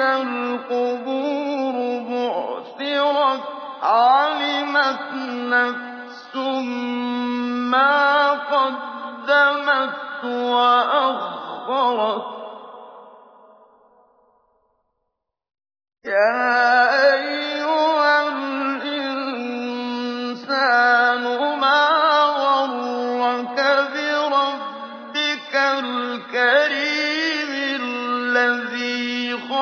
الْقُبُورُ بُعْثِرَتْ عَلِمَتْ نَفْسٌ مَّا قَدَّمَتْ وَأَخَّرَتْ يَا أَيُّهَا الْإِنسَانُ مَا غَرَّكَ بِرَبِّكَ الْكَرِيمِ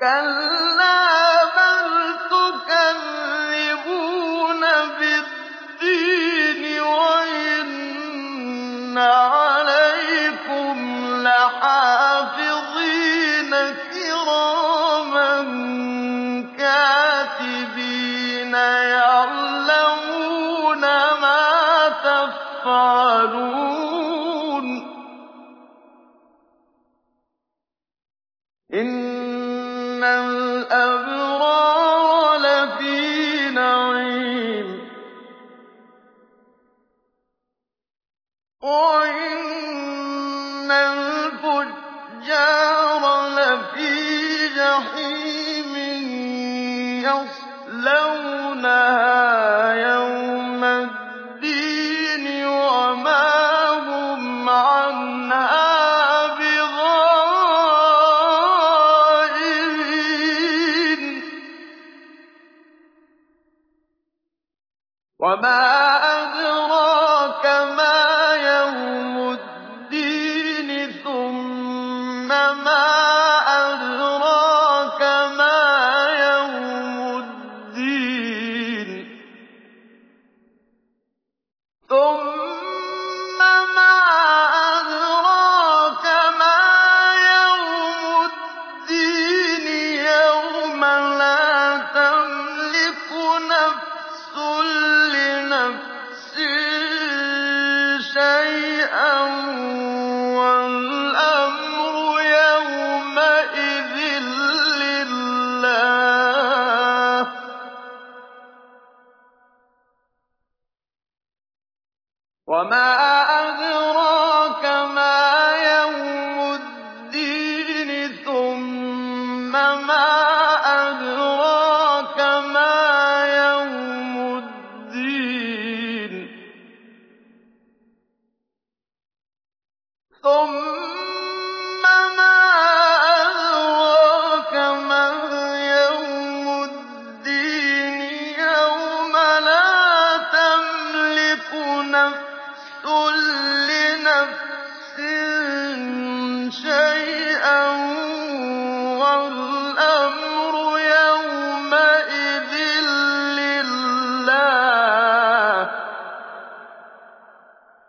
كَلَّا بَلْ تُكَذِّبُونَ بِالدِّينِ وَإِنَّ عَلَيْكُمْ لَحَافِظِينَ كِرَامًا كَاتِبِينَ يَعْلَمُونَ مَا تَفْعَلُونَ إِنَّ الْأَبْرَارَ لَفِي نَعِيمٍ وَإِنَّ الْفُجَّارَ لَفِي جَحِيمٍ وَمَا أَدْرَاكَ مَا يَوْمُ الدِّينِ ثُمَّ مَا شَيْئًا وَالْأَمْرُ يَوْمَئِذٍ لِّلَّهِ ۖ. وَمَا أَدْرَاكَ مَا يَوْمُ الدِّينِ ثُمَّ مَا ثُمَّ مَا أَدْرَاكَ مَا يَوْمُ الدِّينِ يَوْمَ لَا تَمْلِكُ نَفْسٌ لِّنَفْسٍ شَيْئًا